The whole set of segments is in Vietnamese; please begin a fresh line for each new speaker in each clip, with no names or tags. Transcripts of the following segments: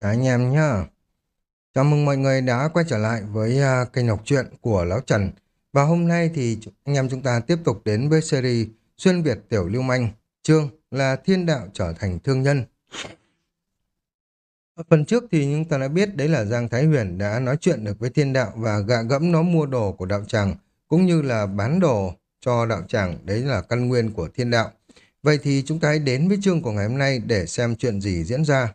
Cả anh em nhá. Chào mừng mọi người đã quay trở lại với uh, kênh đọc truyện của Lão Trần. Và hôm nay thì anh em chúng ta tiếp tục đến với series Xuyên Việt Tiểu Lưu Manh. Chương là Thiên Đạo trở thành thương nhân. Ở phần trước thì chúng ta đã biết đấy là Giang Thái Huyền đã nói chuyện được với Thiên Đạo và gạ gẫm nó mua đồ của đạo tràng cũng như là bán đồ cho đạo tràng, đấy là căn nguyên của Thiên Đạo. Vậy thì chúng ta hãy đến với chương của ngày hôm nay để xem chuyện gì diễn ra.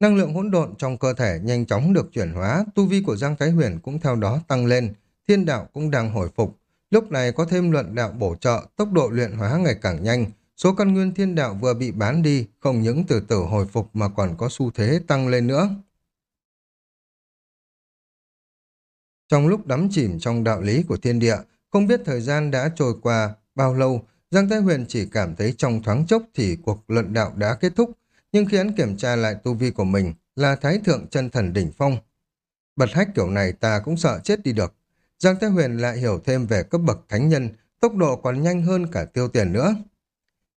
Năng lượng hỗn độn trong cơ thể nhanh chóng được chuyển hóa, tu vi của Giang Thái Huyền cũng theo đó tăng lên, thiên đạo cũng đang hồi phục. Lúc này có thêm luận đạo bổ trợ, tốc độ luyện hóa ngày càng nhanh, số căn nguyên thiên đạo vừa bị bán đi, không những từ từ hồi phục mà còn có xu thế tăng lên nữa. Trong lúc đắm chìm trong đạo lý của thiên địa, không biết thời gian đã trôi qua bao lâu, Giang Thái Huyền chỉ cảm thấy trong thoáng chốc thì cuộc luận đạo đã kết thúc, nhưng khi hắn kiểm tra lại tu vi của mình là Thái Thượng chân Thần Đỉnh Phong. Bật hách kiểu này ta cũng sợ chết đi được. Giang Thái Huyền lại hiểu thêm về cấp bậc thánh nhân, tốc độ còn nhanh hơn cả tiêu tiền nữa.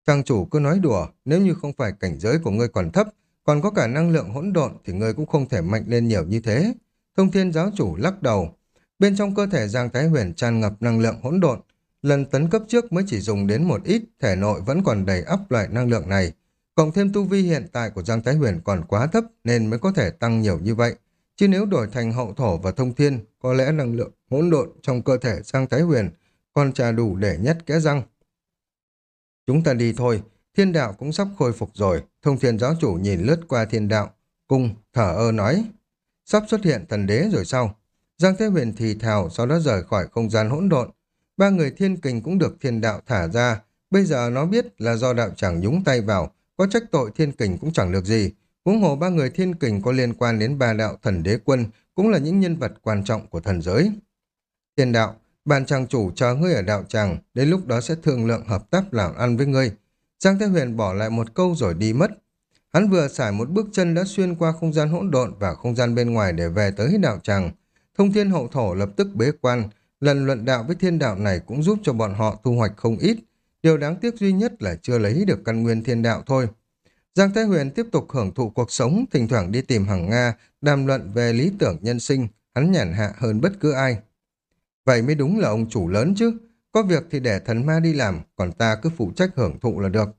Trang chủ cứ nói đùa, nếu như không phải cảnh giới của ngươi còn thấp, còn có cả năng lượng hỗn độn thì ngươi cũng không thể mạnh lên nhiều như thế. Thông thiên giáo chủ lắc đầu. Bên trong cơ thể Giang Thái Huyền tràn ngập năng lượng hỗn độn. Lần tấn cấp trước mới chỉ dùng đến một ít, thể nội vẫn còn đầy ắp loại năng lượng này. Cộng thêm tu vi hiện tại của Giang Thái Huyền còn quá thấp nên mới có thể tăng nhiều như vậy. Chứ nếu đổi thành hậu thổ và thông thiên, có lẽ năng lượng hỗn độn trong cơ thể Giang Thái Huyền còn trà đủ để nhét kẽ răng. Chúng ta đi thôi, thiên đạo cũng sắp khôi phục rồi. Thông thiên giáo chủ nhìn lướt qua thiên đạo, cung, thở ơ nói. Sắp xuất hiện thần đế rồi sao? Giang Thế Huyền thì thào sau đó rời khỏi không gian hỗn độn. Ba người thiên kình cũng được thiên đạo thả ra. Bây giờ nó biết là do đạo chẳng nhúng tay vào, có trách tội thiên kình cũng chẳng được gì. Huống hồ ba người thiên kình có liên quan đến ba đạo thần đế quân, cũng là những nhân vật quan trọng của thần giới. Thiên đạo, bàn chàng chủ chờ ngươi ở đạo tràng, đến lúc đó sẽ thương lượng hợp tác làm ăn với ngươi. Giang Thế Huyền bỏ lại một câu rồi đi mất. Hắn vừa xài một bước chân đã xuyên qua không gian hỗn độn và không gian bên ngoài để về tới đạo tràng. Thông thiên hậu thổ lập tức bế quan, lần luận đạo với thiên đạo này cũng giúp cho bọn họ thu hoạch không ít, Điều đáng tiếc duy nhất là chưa lấy được căn nguyên thiên đạo thôi. Giang Thái Huyền tiếp tục hưởng thụ cuộc sống, thỉnh thoảng đi tìm hàng Nga, đàm luận về lý tưởng nhân sinh, hắn nhàn hạ hơn bất cứ ai. Vậy mới đúng là ông chủ lớn chứ, có việc thì để thần ma đi làm, còn ta cứ phụ trách hưởng thụ là được.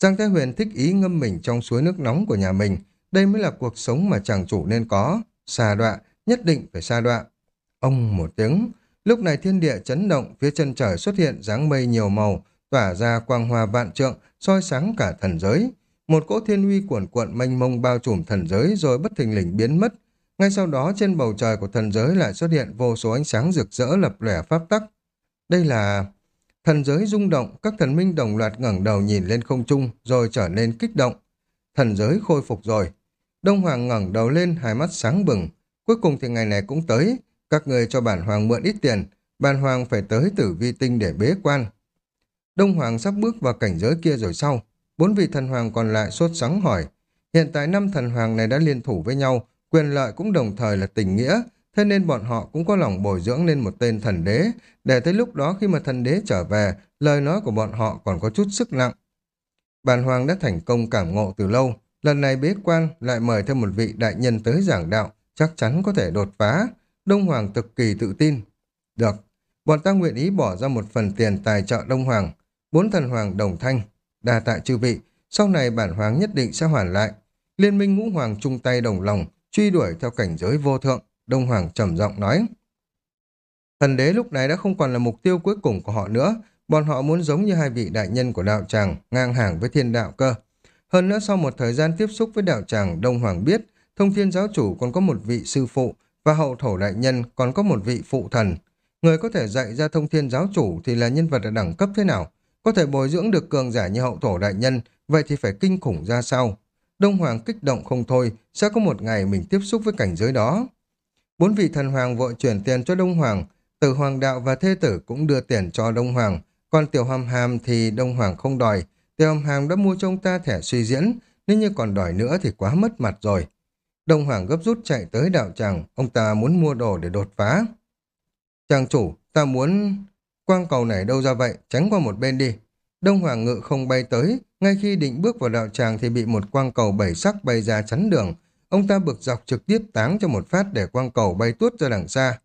Giang Thái Huyền thích ý ngâm mình trong suối nước nóng của nhà mình, đây mới là cuộc sống mà chàng chủ nên có, xa đọa, nhất định phải xa đọa. Ông một tiếng, lúc này thiên địa chấn động, phía chân trời xuất hiện dáng mây nhiều màu, tỏa ra quang hoa vạn trượng, soi sáng cả thần giới. Một cỗ thiên uy cuộn cuộn mênh mông bao trùm thần giới rồi bất thình lình biến mất. Ngay sau đó trên bầu trời của thần giới lại xuất hiện vô số ánh sáng rực rỡ lập lẻ pháp tắc. Đây là... Thần giới rung động, các thần minh đồng loạt ngẩng đầu nhìn lên không trung rồi trở nên kích động. Thần giới khôi phục rồi. Đông Hoàng ngẩng đầu lên, hai mắt sáng bừng. Cuối cùng thì ngày này cũng tới. Các người cho bản hoàng mượn ít tiền. Bản hoàng phải tới tử vi tinh để bế quan. Đông Hoàng sắp bước vào cảnh giới kia rồi sau. Bốn vị thần hoàng còn lại sốt sắng hỏi. Hiện tại năm thần hoàng này đã liên thủ với nhau, quyền lợi cũng đồng thời là tình nghĩa, thế nên bọn họ cũng có lòng bồi dưỡng lên một tên thần đế, để tới lúc đó khi mà thần đế trở về, lời nói của bọn họ còn có chút sức nặng. Bàn hoàng đã thành công cảm ngộ từ lâu, lần này bế quan lại mời thêm một vị đại nhân tới giảng đạo, chắc chắn có thể đột phá. Đông Hoàng cực kỳ tự tin. Được, bọn ta nguyện ý bỏ ra một phần tiền tài trợ Đông Hoàng, bốn thần hoàng đồng thanh, đa tạ chư vị, sau này bản hoàng nhất định sẽ hoàn lại. Liên minh ngũ hoàng chung tay đồng lòng, truy đuổi theo cảnh giới vô thượng, Đông Hoàng trầm giọng nói. Thần đế lúc này đã không còn là mục tiêu cuối cùng của họ nữa, bọn họ muốn giống như hai vị đại nhân của đạo tràng, ngang hàng với thiên đạo cơ. Hơn nữa sau một thời gian tiếp xúc với đạo tràng, Đông Hoàng biết, thông thiên giáo chủ còn có một vị sư phụ, và hậu thổ đại nhân còn có một vị phụ thần. Người có thể dạy ra thông thiên giáo chủ thì là nhân vật ở đẳng cấp thế nào? Có thể bồi dưỡng được cường giả như hậu thổ đại nhân, vậy thì phải kinh khủng ra sao? Đông Hoàng kích động không thôi, sẽ có một ngày mình tiếp xúc với cảnh giới đó. Bốn vị thần hoàng vội chuyển tiền cho Đông Hoàng, Tử Hoàng Đạo và Thê Tử cũng đưa tiền cho Đông Hoàng, còn Tiểu Hàm Hàm thì Đông Hoàng không đòi. Tiểu Hàm Hàm đã mua cho ông ta thẻ suy diễn, nếu như còn đòi nữa thì quá mất mặt rồi. Đông Hoàng gấp rút chạy tới đạo tràng, ông ta muốn mua đồ để đột phá. tràng chủ, ta muốn... Quang cầu này đâu ra vậy, tránh qua một bên đi. Đông Hoàng Ngự không bay tới, ngay khi định bước vào đạo tràng thì bị một quang cầu bảy sắc bay ra chắn đường. ông ta bực dọc trực tiếp táng cho một phát để quang cầu bay tuốt ra đằng xa.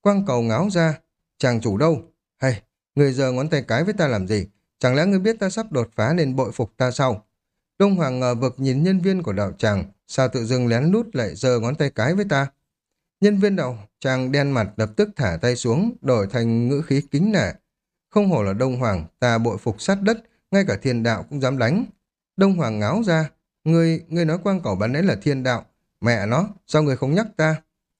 Quang cầu ngáo ra, chàng chủ đâu? Hay, người giờ ngón tay cái với ta làm gì? Chẳng lẽ ngươi biết ta sắp đột phá nên bội phục ta sao? Đông Hoàng ngờ vực nhìn nhân viên của đạo tràng, sao tự dưng lén lút lại giơ ngón tay cái với ta? Nhân viên đạo tràng đen mặt lập tức thả tay xuống, đổi thành ngữ khí kính nể. Không hổ là Đông Hoàng, ta bội phục sát đất, ngay cả thiên đạo cũng dám đánh. Đông Hoàng ngáo ra, người người nói quang cầu bắn ấy là thiên đạo. Mẹ nó, sao người không nhắc ta?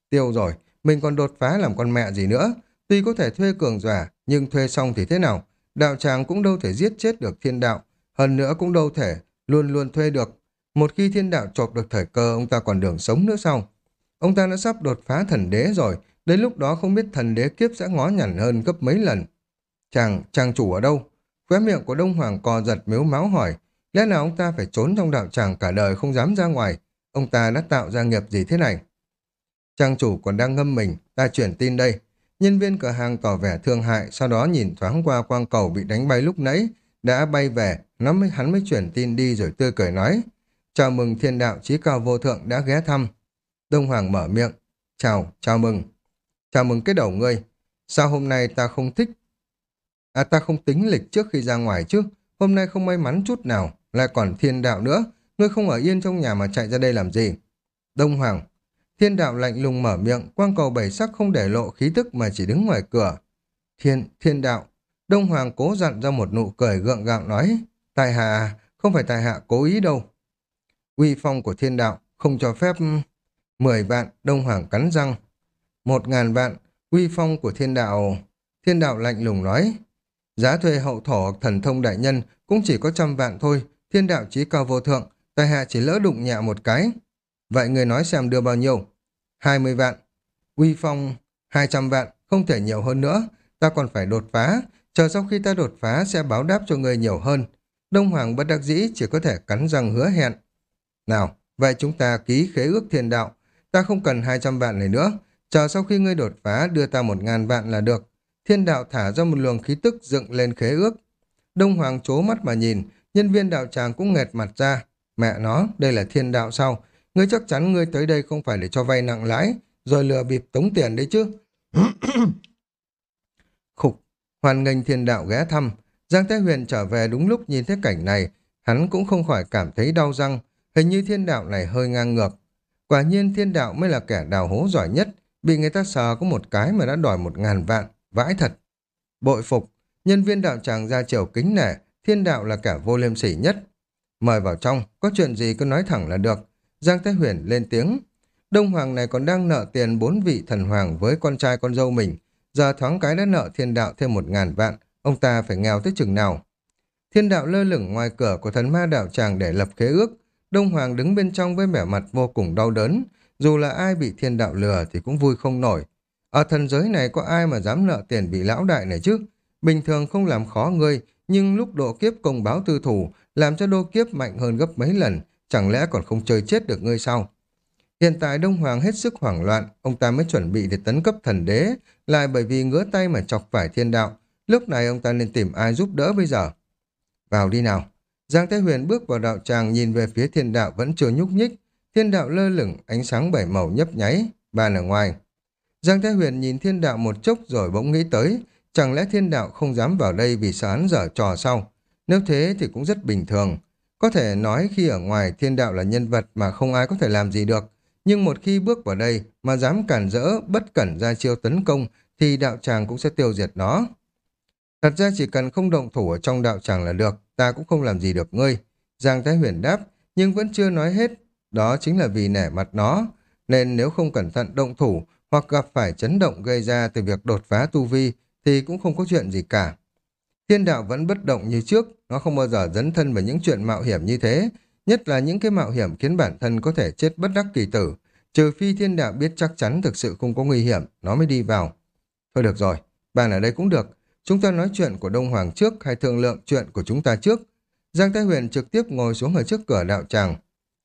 Tiêu rồi, mình còn đột phá làm con mẹ gì nữa. Tuy có thể thuê cường giả, nhưng thuê xong thì thế nào? Đạo tràng cũng đâu thể giết chết được thiên đạo. Hơn nữa cũng đâu thể luôn luôn thuê được. Một khi thiên đạo chộp được thời cơ, ông ta còn đường sống nữa sao? Ông ta đã sắp đột phá thần đế rồi, đến lúc đó không biết thần đế kiếp sẽ ngó nhằn hơn gấp mấy lần. Chàng, chàng chủ ở đâu? Khóe miệng của Đông Hoàng co giật miếu máu hỏi, lẽ nào ông ta phải trốn trong đạo tràng cả đời không dám ra ngoài? Ông ta đã tạo ra nghiệp gì thế này? Trang chủ còn đang ngâm mình, ta chuyển tin đây. Nhân viên cửa hàng tỏ vẻ thương hại, sau đó nhìn thoáng qua quang cầu bị đánh bay lúc nãy, đã bay về, nó mới hắn mới chuyển tin đi rồi tươi cười nói. Chào mừng thiên đạo trí cao vô thượng đã ghé thăm. Đông Hoàng mở miệng. Chào, chào mừng. Chào mừng cái đầu ngươi. Sao hôm nay ta không thích? À ta không tính lịch trước khi ra ngoài chứ. Hôm nay không may mắn chút nào. Lại còn thiên đạo nữa. Ngươi không ở yên trong nhà mà chạy ra đây làm gì? Đông Hoàng. Thiên đạo lạnh lùng mở miệng. Quang cầu bảy sắc không để lộ khí tức mà chỉ đứng ngoài cửa. Thiên, thiên đạo. Đông Hoàng cố dặn ra một nụ cười gượng gạo nói. Tài hạ, à, không phải tài hạ cố ý đâu. Uy phong của thiên đạo không cho phép... Mười vạn, Đông Hoàng cắn răng. Một ngàn vạn, uy phong của thiên đạo... Thiên đạo lạnh lùng nói. Giá thuê hậu thổ thần thông đại nhân cũng chỉ có trăm vạn thôi. Thiên đạo trí cao vô thượng, tài hạ chỉ lỡ đụng nhẹ một cái. Vậy người nói xem đưa bao nhiêu? Hai mươi vạn. Uy phong hai trăm vạn, không thể nhiều hơn nữa. Ta còn phải đột phá. Chờ sau khi ta đột phá sẽ báo đáp cho người nhiều hơn. Đông Hoàng bất đắc dĩ chỉ có thể cắn răng hứa hẹn. Nào, vậy chúng ta ký khế ước thiên đạo. Ta không cần 200 vạn này nữa. Chờ sau khi ngươi đột phá đưa ta một ngàn vạn là được. Thiên đạo thả ra một luồng khí tức dựng lên khế ước. Đông Hoàng chố mắt mà nhìn, nhân viên đạo tràng cũng nghẹt mặt ra. Mẹ nó, đây là thiên đạo sao? Ngươi chắc chắn ngươi tới đây không phải để cho vay nặng lãi, rồi lừa bịp tống tiền đấy chứ. Khục, hoàn nghênh thiên đạo ghé thăm. Giang Thái Huyền trở về đúng lúc nhìn thấy cảnh này, hắn cũng không khỏi cảm thấy đau răng, hình như thiên đạo này hơi ngang ngược. Quả nhiên thiên đạo mới là kẻ đào hố giỏi nhất, bị người ta sờ có một cái mà đã đòi một ngàn vạn, vãi thật. Bội phục, nhân viên đạo tràng ra chiều kính nể, thiên đạo là kẻ vô liêm sỉ nhất. Mời vào trong, có chuyện gì cứ nói thẳng là được. Giang Thái Huyền lên tiếng. Đông Hoàng này còn đang nợ tiền bốn vị thần hoàng với con trai con dâu mình. Giờ thoáng cái đã nợ thiên đạo thêm một ngàn vạn, ông ta phải nghèo tới chừng nào. Thiên đạo lơ lửng ngoài cửa của thần ma đạo tràng để lập khế ước. Đông Hoàng đứng bên trong với vẻ mặt vô cùng đau đớn. Dù là ai bị thiên đạo lừa thì cũng vui không nổi. Ở thần giới này có ai mà dám nợ tiền bị lão đại này chứ? Bình thường không làm khó ngươi, nhưng lúc độ kiếp công báo tư thủ, làm cho đô kiếp mạnh hơn gấp mấy lần, chẳng lẽ còn không chơi chết được ngươi sao? Hiện tại Đông Hoàng hết sức hoảng loạn, ông ta mới chuẩn bị để tấn cấp thần đế, lại bởi vì ngứa tay mà chọc phải thiên đạo. Lúc này ông ta nên tìm ai giúp đỡ bây giờ. Vào đi nào. Giang Thái Huyền bước vào đạo tràng nhìn về phía thiên đạo vẫn chưa nhúc nhích. Thiên đạo lơ lửng, ánh sáng bảy màu nhấp nháy, bàn ở ngoài. Giang Thái Huyền nhìn thiên đạo một chốc rồi bỗng nghĩ tới, chẳng lẽ thiên đạo không dám vào đây vì sợ hắn dở trò sau? Nếu thế thì cũng rất bình thường. Có thể nói khi ở ngoài thiên đạo là nhân vật mà không ai có thể làm gì được, nhưng một khi bước vào đây mà dám cản rỡ, bất cẩn ra chiêu tấn công thì đạo tràng cũng sẽ tiêu diệt nó. Thật ra chỉ cần không động thủ ở trong đạo tràng là được, ta cũng không làm gì được ngươi. Giang Thái Huyền đáp, nhưng vẫn chưa nói hết. Đó chính là vì nẻ mặt nó, nên nếu không cẩn thận động thủ hoặc gặp phải chấn động gây ra từ việc đột phá tu vi thì cũng không có chuyện gì cả. Thiên đạo vẫn bất động như trước, nó không bao giờ dấn thân vào những chuyện mạo hiểm như thế, nhất là những cái mạo hiểm khiến bản thân có thể chết bất đắc kỳ tử, trừ phi thiên đạo biết chắc chắn thực sự không có nguy hiểm, nó mới đi vào. Thôi được rồi, bạn ở đây cũng được, chúng ta nói chuyện của Đông Hoàng trước hay thương lượng chuyện của chúng ta trước. Giang Thái Huyền trực tiếp ngồi xuống ở trước cửa đạo tràng.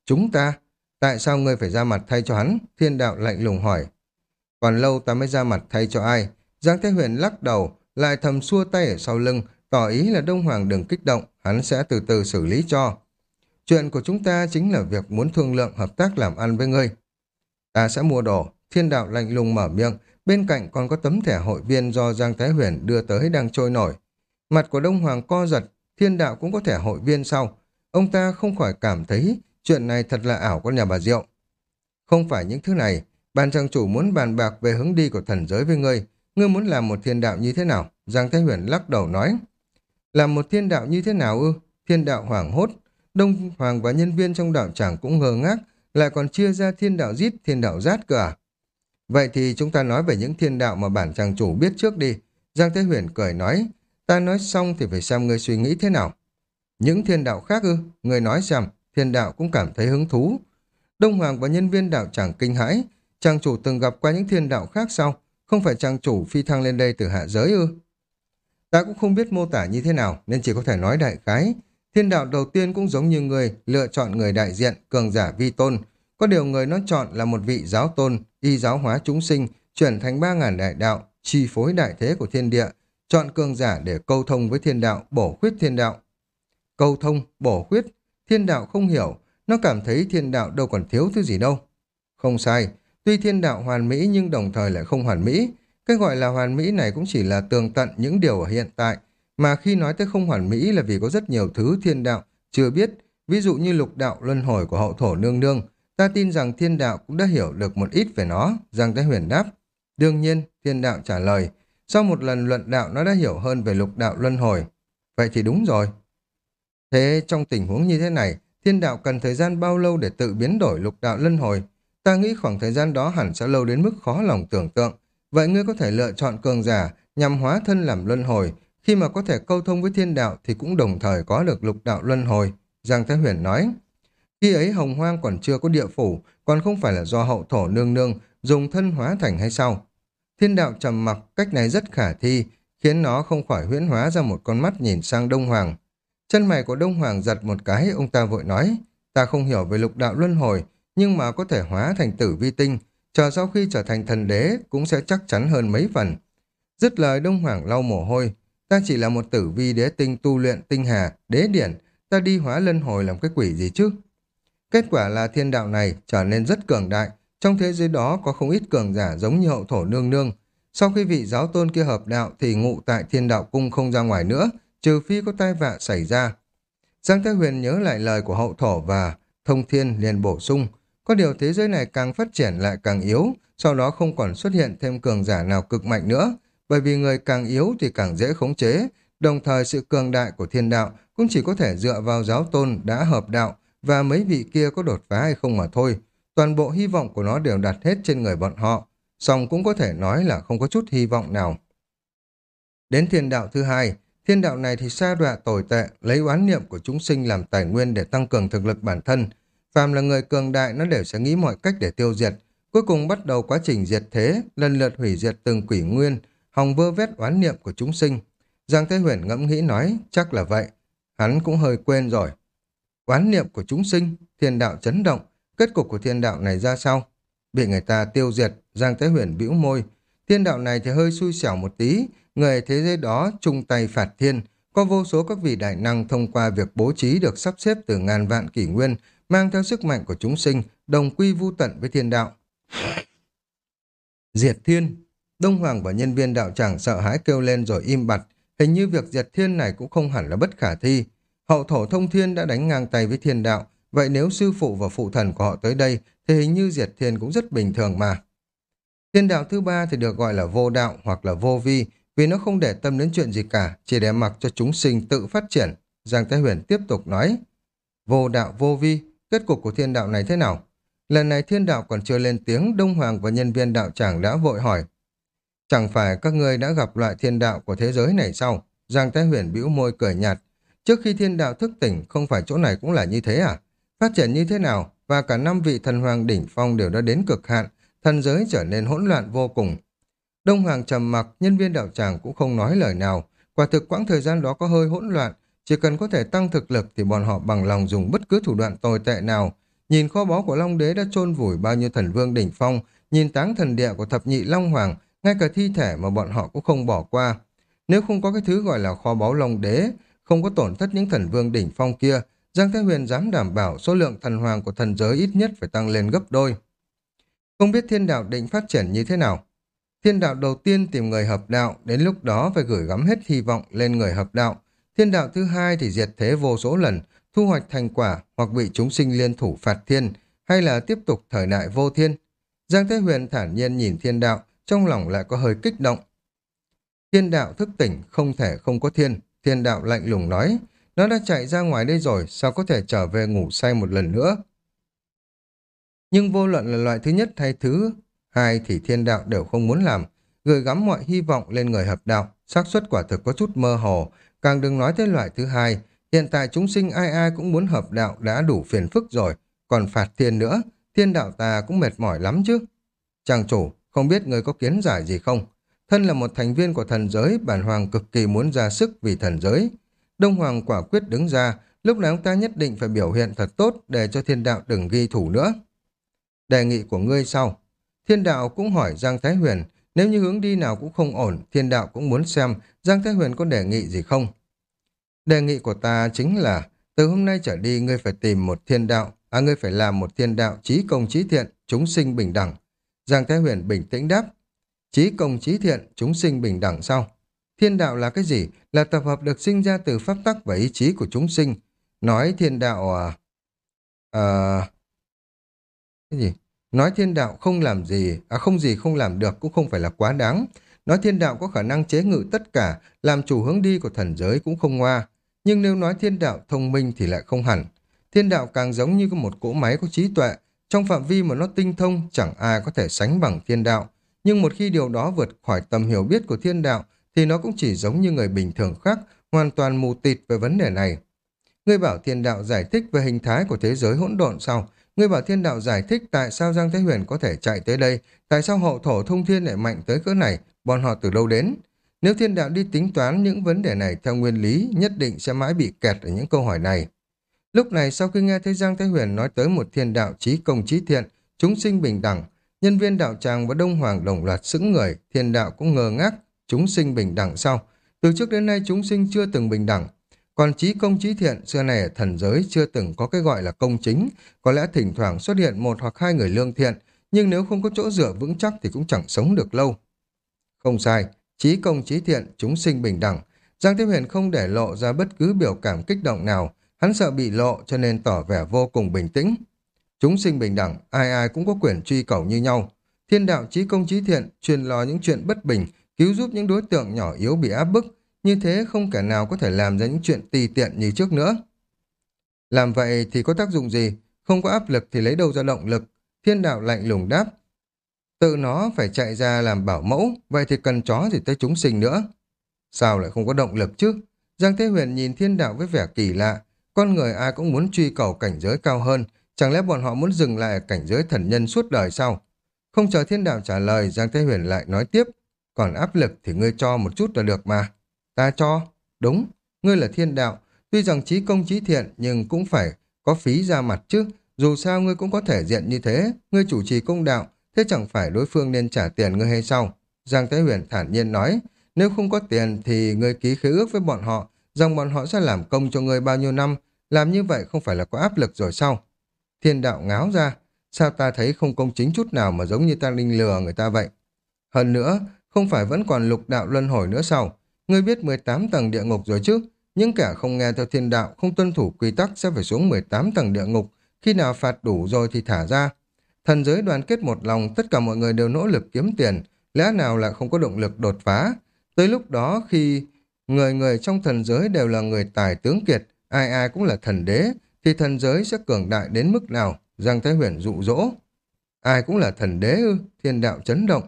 Chúng ta? Tại sao ngươi phải ra mặt thay cho hắn? Thiên đạo lạnh lùng hỏi. Còn lâu ta mới ra mặt thay cho ai? Giang Thái Huyền lắc đầu, lại thầm xua tay ở sau lưng, tỏ ý là Đông Hoàng đừng kích động, hắn sẽ từ từ xử lý cho. Chuyện của chúng ta chính là việc muốn thương lượng hợp tác làm ăn với ngươi. Ta sẽ mua đồ, thiên đạo lạnh lùng mở miệng, bên cạnh còn có tấm thẻ hội viên do Giang Thái Huyền đưa tới đang trôi nổi. Mặt của Đông Hoàng co giật, thiên đạo cũng có thẻ hội viên sau. Ông ta không khỏi cảm thấy chuyện này thật là ảo con nhà bà Diệu. Không phải những thứ này, ban trang chủ muốn bàn bạc về hướng đi của thần giới với ngươi. Ngươi muốn làm một thiên đạo như thế nào? Giang Thái Huyền lắc đầu nói. Làm một thiên đạo như thế nào ư? Thiên đạo hoảng hốt. Đông Hoàng và nhân viên trong đạo tràng cũng ngờ ngác, lại còn chia ra thiên đạo giết, thiên đạo rát cơ à? Vậy thì chúng ta nói về những thiên đạo mà bản trang chủ biết trước đi. Giang Thế Huyền cười nói, ta nói xong thì phải xem ngươi suy nghĩ thế nào. Những thiên đạo khác ư? Ngươi nói xem, thiên đạo cũng cảm thấy hứng thú. Đông Hoàng và nhân viên đạo chẳng kinh hãi, trang chủ từng gặp qua những thiên đạo khác sao? Không phải trang chủ phi thăng lên đây từ hạ giới ư? Ta cũng không biết mô tả như thế nào, nên chỉ có thể nói đại khái. Thiên đạo đầu tiên cũng giống như người, lựa chọn người đại diện, cường giả vi tôn. Có điều người nó chọn là một vị giáo tôn, y giáo hóa chúng sinh, chuyển thành ba ngàn đại đạo, chi phối đại thế của thiên địa, chọn cường giả để câu thông với thiên đạo, bổ khuyết thiên đạo. Câu thông, bổ khuyết, thiên đạo không hiểu, nó cảm thấy thiên đạo đâu còn thiếu thứ gì đâu. Không sai, tuy thiên đạo hoàn mỹ nhưng đồng thời lại không hoàn mỹ. Cái gọi là hoàn mỹ này cũng chỉ là tường tận những điều ở hiện tại, mà khi nói tới không hoàn mỹ là vì có rất nhiều thứ thiên đạo chưa biết, ví dụ như lục đạo luân hồi của hậu thổ nương nương. Ta tin rằng thiên đạo cũng đã hiểu được một ít về nó, Giang Thái Huyền đáp. Đương nhiên, thiên đạo trả lời, sau một lần luận đạo nó đã hiểu hơn về lục đạo luân hồi. Vậy thì đúng rồi. Thế trong tình huống như thế này, thiên đạo cần thời gian bao lâu để tự biến đổi lục đạo luân hồi? Ta nghĩ khoảng thời gian đó hẳn sẽ lâu đến mức khó lòng tưởng tượng. Vậy ngươi có thể lựa chọn cường giả nhằm hóa thân làm luân hồi, khi mà có thể câu thông với thiên đạo thì cũng đồng thời có được lục đạo luân hồi, Giang Thái Huyền nói. Khi ấy hồng hoang còn chưa có địa phủ, còn không phải là do hậu thổ nương nương dùng thân hóa thành hay sao? Thiên đạo trầm mặc, cách này rất khả thi, khiến nó không khỏi huyễn hóa ra một con mắt nhìn sang Đông Hoàng. Chân mày của Đông Hoàng giật một cái, ông ta vội nói, ta không hiểu về lục đạo luân hồi, nhưng mà có thể hóa thành tử vi tinh, chờ sau khi trở thành thần đế cũng sẽ chắc chắn hơn mấy phần. Dứt lời Đông Hoàng lau mồ hôi, Ta chỉ là một tử vi đế tinh tu luyện tinh hà, đế điển, ta đi hóa luân hồi làm cái quỷ gì chứ? Kết quả là thiên đạo này trở nên rất cường đại, trong thế giới đó có không ít cường giả giống như hậu thổ nương nương. Sau khi vị giáo tôn kia hợp đạo thì ngụ tại thiên đạo cung không ra ngoài nữa, trừ phi có tai vạ xảy ra. Giang Thái Huyền nhớ lại lời của hậu thổ và thông thiên liền bổ sung. Có điều thế giới này càng phát triển lại càng yếu, sau đó không còn xuất hiện thêm cường giả nào cực mạnh nữa, bởi vì người càng yếu thì càng dễ khống chế, đồng thời sự cường đại của thiên đạo cũng chỉ có thể dựa vào giáo tôn đã hợp đạo và mấy vị kia có đột phá hay không mà thôi. Toàn bộ hy vọng của nó đều đặt hết trên người bọn họ, song cũng có thể nói là không có chút hy vọng nào. Đến thiên đạo thứ hai, thiên đạo này thì xa đọa tồi tệ, lấy oán niệm của chúng sinh làm tài nguyên để tăng cường thực lực bản thân. Phàm là người cường đại nó đều sẽ nghĩ mọi cách để tiêu diệt, cuối cùng bắt đầu quá trình diệt thế, lần lượt hủy diệt từng quỷ nguyên, hòng vơ vét oán niệm của chúng sinh. Giang Thế Huyền ngẫm nghĩ nói, chắc là vậy. Hắn cũng hơi quên rồi. Oán niệm của chúng sinh, thiên đạo chấn động, kết cục của thiên đạo này ra sao? Bị người ta tiêu diệt, Giang Thái Huyền bĩu môi. Thiên đạo này thì hơi xui xẻo một tí, người thế giới đó chung tay phạt thiên, có vô số các vị đại năng thông qua việc bố trí được sắp xếp từ ngàn vạn kỷ nguyên, mang theo sức mạnh của chúng sinh, đồng quy vu tận với thiên đạo. Diệt thiên, Đông Hoàng và nhân viên đạo tràng sợ hãi kêu lên rồi im bặt. Hình như việc diệt thiên này cũng không hẳn là bất khả thi. Hậu thổ thông thiên đã đánh ngang tay với thiên đạo. Vậy nếu sư phụ và phụ thần của họ tới đây, thì hình như diệt thiên cũng rất bình thường mà. Thiên đạo thứ ba thì được gọi là vô đạo hoặc là vô vi, vì nó không để tâm đến chuyện gì cả, chỉ để mặc cho chúng sinh tự phát triển. Giang Thái Huyền tiếp tục nói, vô đạo vô vi, kết cục của thiên đạo này thế nào? Lần này thiên đạo còn chưa lên tiếng, Đông Hoàng và nhân viên đạo tràng đã vội hỏi, Chẳng phải các ngươi đã gặp loại thiên đạo của thế giới này sao? Giang Thái Huyền bĩu môi cười nhạt. Trước khi thiên đạo thức tỉnh, không phải chỗ này cũng là như thế à? Phát triển như thế nào? Và cả năm vị thần hoàng đỉnh phong đều đã đến cực hạn, thần giới trở nên hỗn loạn vô cùng. Đông Hoàng trầm mặc, nhân viên đạo tràng cũng không nói lời nào. Quả thực quãng thời gian đó có hơi hỗn loạn, chỉ cần có thể tăng thực lực thì bọn họ bằng lòng dùng bất cứ thủ đoạn tồi tệ nào. Nhìn kho báu của Long Đế đã chôn vùi bao nhiêu thần vương đỉnh phong, nhìn táng thần địa của thập nhị Long Hoàng, ngay cả thi thể mà bọn họ cũng không bỏ qua. Nếu không có cái thứ gọi là kho báu long đế, không có tổn thất những thần vương đỉnh phong kia, Giang Thế Huyền dám đảm bảo số lượng thần hoàng của thần giới ít nhất phải tăng lên gấp đôi. Không biết thiên đạo định phát triển như thế nào? Thiên đạo đầu tiên tìm người hợp đạo, đến lúc đó phải gửi gắm hết hy vọng lên người hợp đạo. Thiên đạo thứ hai thì diệt thế vô số lần, thu hoạch thành quả hoặc bị chúng sinh liên thủ phạt thiên, hay là tiếp tục thời đại vô thiên. Giang Thế Huyền thản nhiên nhìn thiên đạo, trong lòng lại có hơi kích động. Thiên đạo thức tỉnh, không thể không có thiên. Thiên đạo lạnh lùng nói, nó đã chạy ra ngoài đây rồi, sao có thể trở về ngủ say một lần nữa? Nhưng vô luận là loại thứ nhất hay thứ hai thì thiên đạo đều không muốn làm, gửi gắm mọi hy vọng lên người hợp đạo, xác suất quả thực có chút mơ hồ, càng đừng nói tới loại thứ hai, hiện tại chúng sinh ai ai cũng muốn hợp đạo đã đủ phiền phức rồi, còn phạt thiên nữa, thiên đạo ta cũng mệt mỏi lắm chứ. Chàng chủ, không biết người có kiến giải gì không? Thân là một thành viên của thần giới, bản hoàng cực kỳ muốn ra sức vì thần giới. Đông Hoàng quả quyết đứng ra, lúc này ông ta nhất định phải biểu hiện thật tốt để cho thiên đạo đừng ghi thủ nữa. Đề nghị của ngươi sau. Thiên đạo cũng hỏi Giang Thái Huyền, nếu như hướng đi nào cũng không ổn, thiên đạo cũng muốn xem Giang Thái Huyền có đề nghị gì không. Đề nghị của ta chính là, từ hôm nay trở đi ngươi phải tìm một thiên đạo, à ngươi phải làm một thiên đạo trí công trí thiện, chúng sinh bình đẳng. Giang Thái Huyền bình tĩnh đáp, trí công trí thiện, chúng sinh bình đẳng sao? Thiên đạo là cái gì? Là tập hợp được sinh ra từ pháp tắc và ý chí của chúng sinh. Nói thiên đạo à... À... Cái gì? Nói thiên đạo không làm gì, à không gì không làm được cũng không phải là quá đáng. Nói thiên đạo có khả năng chế ngự tất cả, làm chủ hướng đi của thần giới cũng không ngoa. Nhưng nếu nói thiên đạo thông minh thì lại không hẳn. Thiên đạo càng giống như một cỗ máy có trí tuệ. Trong phạm vi mà nó tinh thông, chẳng ai có thể sánh bằng thiên đạo. Nhưng một khi điều đó vượt khỏi tầm hiểu biết của thiên đạo, thì nó cũng chỉ giống như người bình thường khác, hoàn toàn mù tịt về vấn đề này. Ngươi bảo thiên đạo giải thích về hình thái của thế giới hỗn độn sau. Ngươi bảo thiên đạo giải thích tại sao Giang Thế Huyền có thể chạy tới đây, tại sao hậu thổ thông thiên lại mạnh tới cỡ này, bọn họ từ đâu đến. Nếu thiên đạo đi tính toán những vấn đề này theo nguyên lý, nhất định sẽ mãi bị kẹt ở những câu hỏi này. Lúc này sau khi nghe thấy Giang Thế Huyền nói tới một thiên đạo trí công trí thiện, chúng sinh bình đẳng, nhân viên đạo tràng và Đông Hoàng đồng loạt sững người, thiên đạo cũng ngờ ngác, chúng sinh bình đẳng sau. Từ trước đến nay chúng sinh chưa từng bình đẳng, còn trí công trí thiện xưa này ở thần giới chưa từng có cái gọi là công chính, có lẽ thỉnh thoảng xuất hiện một hoặc hai người lương thiện, nhưng nếu không có chỗ dựa vững chắc thì cũng chẳng sống được lâu. Không sai, trí công trí thiện, chúng sinh bình đẳng. Giang Tiếp Huyền không để lộ ra bất cứ biểu cảm kích động nào, hắn sợ bị lộ cho nên tỏ vẻ vô cùng bình tĩnh. Chúng sinh bình đẳng, ai ai cũng có quyền truy cầu như nhau. Thiên đạo trí công trí thiện, truyền lo những chuyện bất bình, cứu giúp những đối tượng nhỏ yếu bị áp bức, như thế không kẻ nào có thể làm ra những chuyện tùy tiện như trước nữa. Làm vậy thì có tác dụng gì? Không có áp lực thì lấy đâu ra động lực? Thiên đạo lạnh lùng đáp. Tự nó phải chạy ra làm bảo mẫu, vậy thì cần chó gì tới chúng sinh nữa. Sao lại không có động lực chứ? Giang Thế Huyền nhìn thiên đạo với vẻ kỳ lạ. Con người ai cũng muốn truy cầu cảnh giới cao hơn. Chẳng lẽ bọn họ muốn dừng lại ở cảnh giới thần nhân suốt đời sao? Không chờ thiên đạo trả lời, Giang Thế Huyền lại nói tiếp. Còn áp lực thì ngươi cho một chút là được mà. Ta cho. Đúng, ngươi là thiên đạo. Tuy rằng trí công trí thiện nhưng cũng phải có phí ra mặt chứ. Dù sao ngươi cũng có thể diện như thế. Ngươi chủ trì công đạo. Thế chẳng phải đối phương nên trả tiền ngươi hay sao? Giang Thế Huyền thản nhiên nói. Nếu không có tiền thì ngươi ký khế ước với bọn họ rằng bọn họ sẽ làm công cho ngươi bao nhiêu năm. Làm như vậy không phải là có áp lực rồi sao? Thiên đạo ngáo ra. Sao ta thấy không công chính chút nào mà giống như ta linh lừa người ta vậy? Hơn nữa, không phải vẫn còn lục đạo luân hồi nữa sao? Ngươi biết 18 tầng địa ngục rồi chứ? Những kẻ không nghe theo thiên đạo, không tuân thủ quy tắc sẽ phải xuống 18 tầng địa ngục. Khi nào phạt đủ rồi thì thả ra. Thần giới đoàn kết một lòng, tất cả mọi người đều nỗ lực kiếm tiền. Lẽ nào lại không có động lực đột phá? Tới lúc đó khi người người trong thần giới đều là người tài tướng kiệt, ai ai cũng là thần đế, thì thần giới sẽ cường đại đến mức nào? Giang Thái Huyền dụ dỗ. Ai cũng là thần đế ư? Thiên đạo chấn động.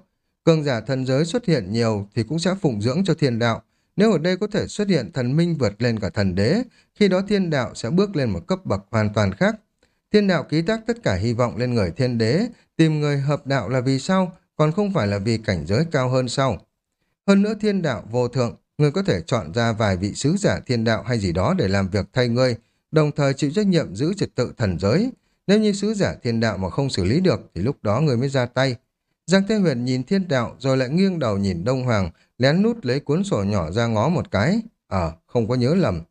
Cường giả thần giới xuất hiện nhiều thì cũng sẽ phụng dưỡng cho thiên đạo. Nếu ở đây có thể xuất hiện thần minh vượt lên cả thần đế, khi đó thiên đạo sẽ bước lên một cấp bậc hoàn toàn khác. Thiên đạo ký tác tất cả hy vọng lên người thiên đế, tìm người hợp đạo là vì sao, còn không phải là vì cảnh giới cao hơn sau. Hơn nữa thiên đạo vô thượng, người có thể chọn ra vài vị sứ giả thiên đạo hay gì đó để làm việc thay ngươi, đồng thời chịu trách nhiệm giữ trật tự thần giới. Nếu như sứ giả thiên đạo mà không xử lý được thì lúc đó người mới ra tay. Giang Thế Huyền nhìn thiên đạo rồi lại nghiêng đầu nhìn Đông Hoàng, lén nút lấy cuốn sổ nhỏ ra ngó một cái. Ờ, không có nhớ lầm.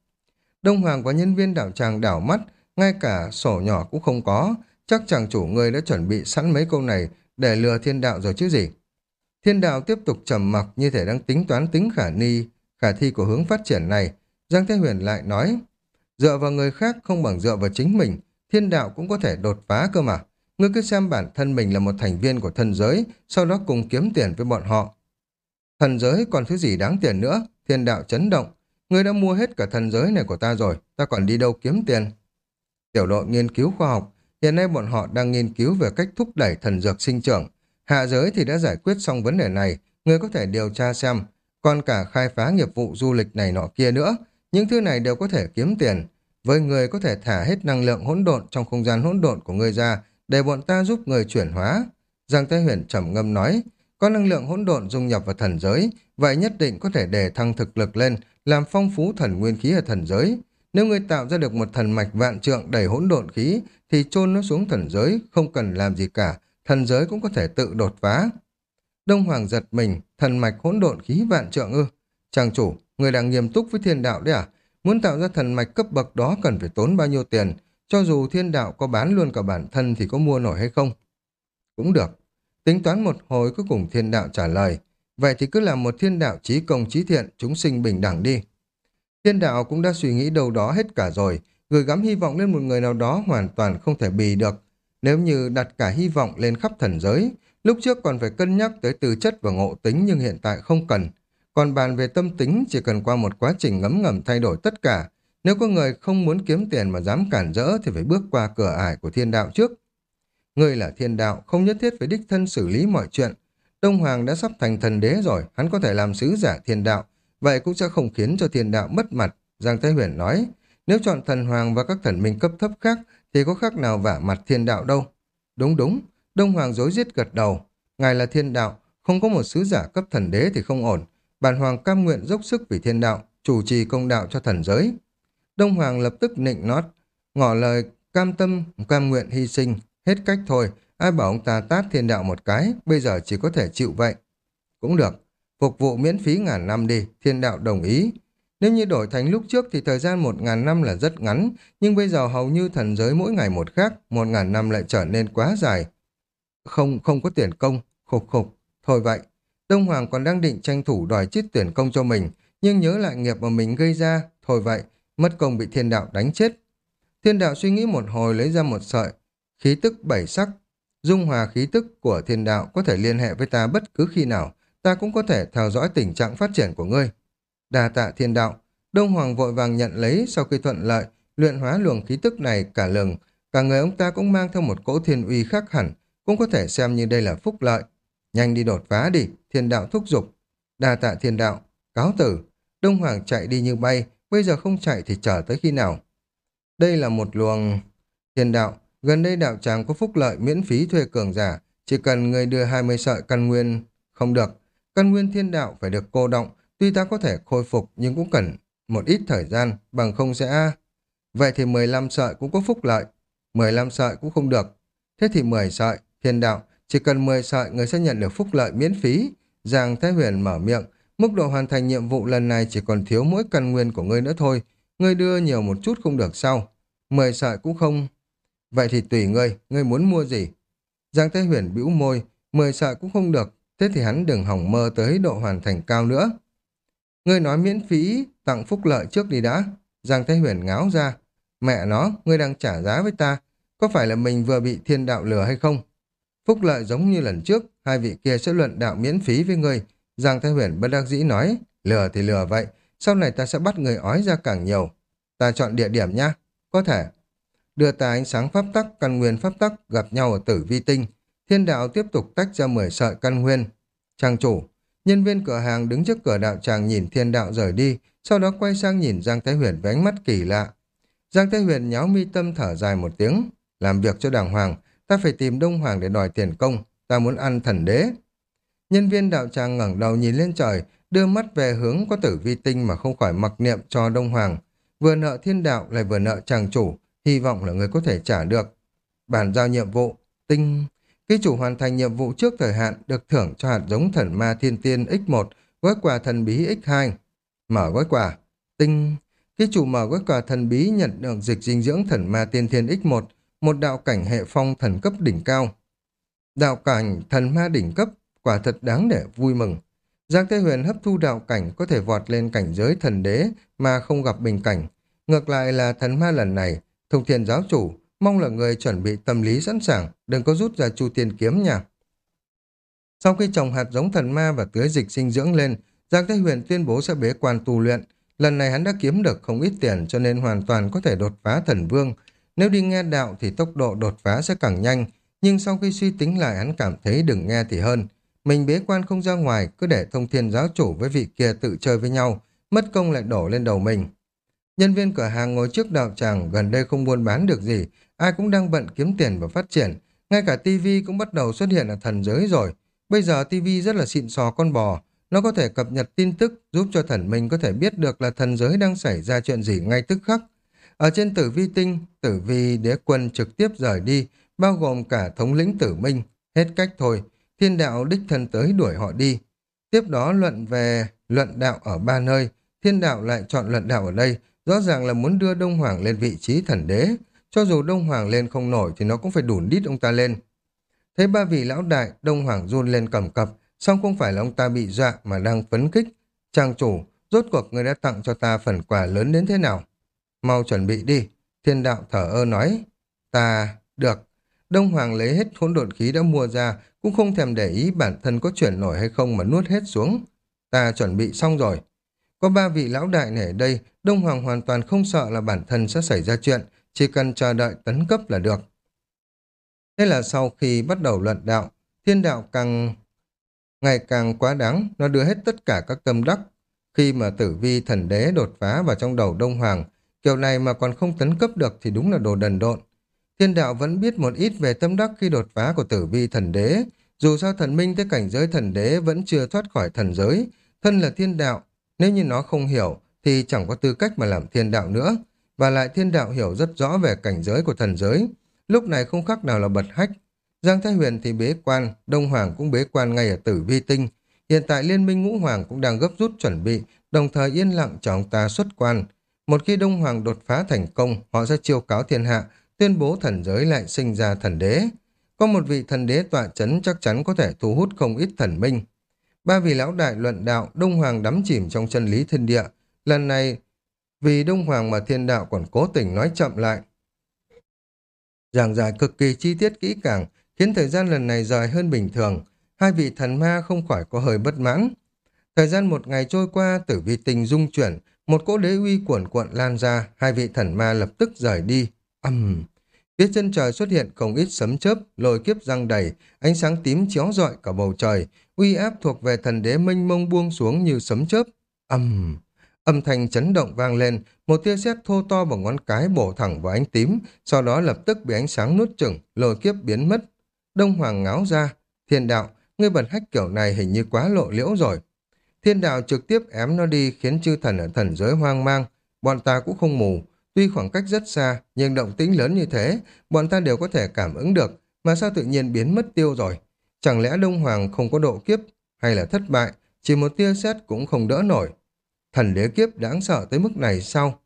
Đông Hoàng và nhân viên đạo tràng đảo mắt, ngay cả sổ nhỏ cũng không có, chắc chàng chủ người đã chuẩn bị sẵn mấy câu này để lừa thiên đạo rồi chứ gì. Thiên đạo tiếp tục trầm mặc như thể đang tính toán tính khả ni, khả thi của hướng phát triển này. Giang Thế Huyền lại nói, dựa vào người khác không bằng dựa vào chính mình, thiên đạo cũng có thể đột phá cơ mà. Ngươi cứ xem bản thân mình là một thành viên của thần giới, sau đó cùng kiếm tiền với bọn họ. Thần giới còn thứ gì đáng tiền nữa? Thiên đạo chấn động. Ngươi đã mua hết cả thần giới này của ta rồi, ta còn đi đâu kiếm tiền? Tiểu đội nghiên cứu khoa học, hiện nay bọn họ đang nghiên cứu về cách thúc đẩy thần dược sinh trưởng. Hạ giới thì đã giải quyết xong vấn đề này, ngươi có thể điều tra xem. Còn cả khai phá nghiệp vụ du lịch này nọ kia nữa, những thứ này đều có thể kiếm tiền. Với người có thể thả hết năng lượng hỗn độn trong không gian hỗn độn của người ra, để bọn ta giúp người chuyển hóa. Giang Thái Huyền trầm ngâm nói, có năng lượng hỗn độn dung nhập vào thần giới, vậy nhất định có thể đề thăng thực lực lên, làm phong phú thần nguyên khí ở thần giới. Nếu người tạo ra được một thần mạch vạn trượng đầy hỗn độn khí, thì chôn nó xuống thần giới, không cần làm gì cả, thần giới cũng có thể tự đột phá. Đông Hoàng giật mình, thần mạch hỗn độn khí vạn trượng ư. Chàng chủ, người đang nghiêm túc với thiên đạo đấy à? Muốn tạo ra thần mạch cấp bậc đó cần phải tốn bao nhiêu tiền? Cho dù thiên đạo có bán luôn cả bản thân thì có mua nổi hay không? Cũng được. Tính toán một hồi cuối cùng thiên đạo trả lời. Vậy thì cứ làm một thiên đạo trí công trí thiện, chúng sinh bình đẳng đi. Thiên đạo cũng đã suy nghĩ đâu đó hết cả rồi, gửi gắm hy vọng lên một người nào đó hoàn toàn không thể bì được. Nếu như đặt cả hy vọng lên khắp thần giới, lúc trước còn phải cân nhắc tới tư chất và ngộ tính nhưng hiện tại không cần. Còn bàn về tâm tính chỉ cần qua một quá trình ngấm ngầm thay đổi tất cả. Nếu có người không muốn kiếm tiền mà dám cản rỡ thì phải bước qua cửa ải của thiên đạo trước. Người là thiên đạo, không nhất thiết phải đích thân xử lý mọi chuyện. Đông Hoàng đã sắp thành thần đế rồi, hắn có thể làm sứ giả thiên đạo, vậy cũng sẽ không khiến cho thiên đạo mất mặt. Giang Thái Huyền nói, nếu chọn thần hoàng và các thần minh cấp thấp khác thì có khác nào vả mặt thiên đạo đâu. Đúng đúng, Đông Hoàng dối giết gật đầu. Ngài là thiên đạo, không có một sứ giả cấp thần đế thì không ổn. Bản hoàng cam nguyện dốc sức vì thiên đạo, chủ trì công đạo cho thần giới. Đông Hoàng lập tức nịnh nót, ngỏ lời cam tâm, cam nguyện hy sinh, hết cách thôi, ai bảo ông ta tát thiên đạo một cái, bây giờ chỉ có thể chịu vậy. Cũng được, phục vụ miễn phí ngàn năm đi, thiên đạo đồng ý. Nếu như đổi thành lúc trước thì thời gian một ngàn năm là rất ngắn, nhưng bây giờ hầu như thần giới mỗi ngày một khác, một ngàn năm lại trở nên quá dài. Không, không có tiền công, khục khục, thôi vậy. Đông Hoàng còn đang định tranh thủ đòi chiết tuyển công cho mình, nhưng nhớ lại nghiệp mà mình gây ra, thôi vậy, mất công bị thiên đạo đánh chết. Thiên đạo suy nghĩ một hồi lấy ra một sợi, khí tức bảy sắc. Dung hòa khí tức của thiên đạo có thể liên hệ với ta bất cứ khi nào, ta cũng có thể theo dõi tình trạng phát triển của ngươi. Đà tạ thiên đạo, Đông Hoàng vội vàng nhận lấy sau khi thuận lợi, luyện hóa luồng khí tức này cả lừng, cả người ông ta cũng mang theo một cỗ thiên uy khác hẳn, cũng có thể xem như đây là phúc lợi. Nhanh đi đột phá đi, thiên đạo thúc giục. Đà tạ thiên đạo, cáo tử. Đông Hoàng chạy đi như bay, bây giờ không chạy thì chờ tới khi nào. Đây là một luồng... Thiên đạo, gần đây đạo tràng có phúc lợi miễn phí thuê cường giả, chỉ cần người đưa 20 sợi căn nguyên... Không được, căn nguyên thiên đạo phải được cô động, tuy ta có thể khôi phục nhưng cũng cần một ít thời gian, bằng không sẽ... Vậy thì 15 sợi cũng có phúc lợi, 15 sợi cũng không được. Thế thì 10 sợi, thiên đạo, chỉ cần 10 sợi người sẽ nhận được phúc lợi miễn phí. Giang Thái Huyền mở miệng, mức độ hoàn thành nhiệm vụ lần này chỉ còn thiếu mỗi căn nguyên của ngươi nữa thôi. Ngươi đưa nhiều một chút không được sao? 10 sợi cũng không... Vậy thì tùy ngươi, ngươi muốn mua gì? Giang Thái Huyền bĩu môi, 10 sợi cũng không được, thế thì hắn đừng hỏng mơ tới độ hoàn thành cao nữa. Ngươi nói miễn phí, tặng phúc lợi trước đi đã. Giang Thái Huyền ngáo ra. Mẹ nó, ngươi đang trả giá với ta. Có phải là mình vừa bị thiên đạo lừa hay không? Phúc lợi giống như lần trước, hai vị kia sẽ luận đạo miễn phí với ngươi. Giang Thái Huyền bất đắc dĩ nói, lừa thì lừa vậy, sau này ta sẽ bắt người ói ra càng nhiều. Ta chọn địa điểm nhá. Có thể. Đưa ta ánh sáng pháp tắc, căn nguyên pháp tắc gặp nhau ở tử vi tinh. Thiên đạo tiếp tục tách ra 10 sợi căn nguyên. Trang chủ, nhân viên cửa hàng đứng trước cửa đạo tràng nhìn thiên đạo rời đi, sau đó quay sang nhìn Giang Thái Huyền với ánh mắt kỳ lạ. Giang Thái Huyền nháo mi tâm thở dài một tiếng, làm việc cho đàng hoàng, ta phải tìm Đông Hoàng để đòi tiền công, ta muốn ăn thần đế. Nhân viên đạo tràng ngẩng đầu nhìn lên trời, đưa mắt về hướng có tử vi tinh mà không khỏi mặc niệm cho Đông Hoàng. Vừa nợ thiên đạo lại vừa nợ chàng chủ, hy vọng là người có thể trả được. Bản giao nhiệm vụ, tinh... Ký chủ hoàn thành nhiệm vụ trước thời hạn được thưởng cho hạt giống thần ma thiên tiên X1, gói quà thần bí X2. Mở gói quà, tinh... ký chủ mở gói quà thần bí nhận được dịch dinh dưỡng thần ma tiên thiên X1, một đạo cảnh hệ phong thần cấp đỉnh cao. Đạo cảnh thần ma đỉnh cấp, quả thật đáng để vui mừng. Giang Thế Huyền hấp thu đạo cảnh có thể vọt lên cảnh giới thần đế mà không gặp bình cảnh. Ngược lại là thần ma lần này, thông thiên giáo chủ, mong là người chuẩn bị tâm lý sẵn sàng, đừng có rút ra chu tiên kiếm nha. Sau khi trồng hạt giống thần ma và tưới dịch sinh dưỡng lên, Giang Thế Huyền tuyên bố sẽ bế quan tu luyện. Lần này hắn đã kiếm được không ít tiền cho nên hoàn toàn có thể đột phá thần vương. Nếu đi nghe đạo thì tốc độ đột phá sẽ càng nhanh, nhưng sau khi suy tính lại hắn cảm thấy đừng nghe thì hơn. Mình bế quan không ra ngoài, cứ để thông thiên giáo chủ với vị kia tự chơi với nhau, mất công lại đổ lên đầu mình. Nhân viên cửa hàng ngồi trước đạo tràng gần đây không buôn bán được gì, ai cũng đang bận kiếm tiền và phát triển. Ngay cả tivi cũng bắt đầu xuất hiện ở thần giới rồi. Bây giờ tivi rất là xịn sò con bò, nó có thể cập nhật tin tức giúp cho thần mình có thể biết được là thần giới đang xảy ra chuyện gì ngay tức khắc. Ở trên tử vi tinh, tử vi đế quân trực tiếp rời đi, bao gồm cả thống lĩnh tử minh. Hết cách thôi, thiên đạo đích thân tới đuổi họ đi. Tiếp đó luận về luận đạo ở ba nơi, thiên đạo lại chọn luận đạo ở đây, rõ ràng là muốn đưa Đông Hoàng lên vị trí thần đế. Cho dù Đông Hoàng lên không nổi thì nó cũng phải đủ đít ông ta lên. Thấy ba vị lão đại, Đông Hoàng run lên cầm cập, song không phải là ông ta bị dọa mà đang phấn khích. Trang chủ, rốt cuộc người đã tặng cho ta phần quà lớn đến thế nào? Mau chuẩn bị đi, thiên đạo thở ơ nói. Ta, được. Đông Hoàng lấy hết hỗn độn khí đã mua ra, cũng không thèm để ý bản thân có chuyển nổi hay không mà nuốt hết xuống. Ta chuẩn bị xong rồi. Có ba vị lão đại này ở đây, Đông Hoàng hoàn toàn không sợ là bản thân sẽ xảy ra chuyện, chỉ cần chờ đợi tấn cấp là được. Thế là sau khi bắt đầu luận đạo, thiên đạo càng ngày càng quá đáng, nó đưa hết tất cả các tâm đắc. Khi mà tử vi thần đế đột phá vào trong đầu Đông Hoàng, kiểu này mà còn không tấn cấp được thì đúng là đồ đần độn. Thiên đạo vẫn biết một ít về tâm đắc khi đột phá của tử vi thần đế, dù sao thần minh tới cảnh giới thần đế vẫn chưa thoát khỏi thần giới, thân là thiên đạo, nếu như nó không hiểu thì chẳng có tư cách mà làm thiên đạo nữa, và lại thiên đạo hiểu rất rõ về cảnh giới của thần giới, lúc này không khác nào là bật hách. Giang Thái Huyền thì bế quan, Đông Hoàng cũng bế quan ngay ở tử vi tinh, hiện tại Liên minh Ngũ Hoàng cũng đang gấp rút chuẩn bị, đồng thời yên lặng cho ông ta xuất quan. Một khi Đông Hoàng đột phá thành công, họ sẽ chiêu cáo thiên hạ, tuyên bố thần giới lại sinh ra thần đế. Có một vị thần đế tọa chấn chắc chắn có thể thu hút không ít thần minh. Ba vị lão đại luận đạo, Đông Hoàng đắm chìm trong chân lý thiên địa. Lần này, vì Đông Hoàng mà thiên đạo còn cố tình nói chậm lại. Giảng giải cực kỳ chi tiết kỹ càng, khiến thời gian lần này dài hơn bình thường. Hai vị thần ma không khỏi có hơi bất mãn. Thời gian một ngày trôi qua, tử vi tình dung chuyển, một cỗ đế uy cuộn cuộn lan ra, hai vị thần ma lập tức rời đi. Âm! Uhm. Phía chân trời xuất hiện không ít sấm chớp, lôi kiếp răng đầy, ánh sáng tím chiếu rọi cả bầu trời, uy áp thuộc về thần đế mênh mông buông xuống như sấm chớp. Âm! Âm thanh chấn động vang lên, một tia sét thô to bằng ngón cái bổ thẳng vào ánh tím, sau đó lập tức bị ánh sáng nuốt chửng, lôi kiếp biến mất. Đông Hoàng ngáo ra, thiên đạo, ngươi bật hách kiểu này hình như quá lộ liễu rồi. Thiên đạo trực tiếp ém nó đi khiến chư thần ở thần giới hoang mang, bọn ta cũng không mù, Tuy khoảng cách rất xa, nhưng động tĩnh lớn như thế, bọn ta đều có thể cảm ứng được, mà sao tự nhiên biến mất tiêu rồi? Chẳng lẽ Đông Hoàng không có độ kiếp, hay là thất bại, chỉ một tia sét cũng không đỡ nổi? Thần đế kiếp đáng sợ tới mức này sao?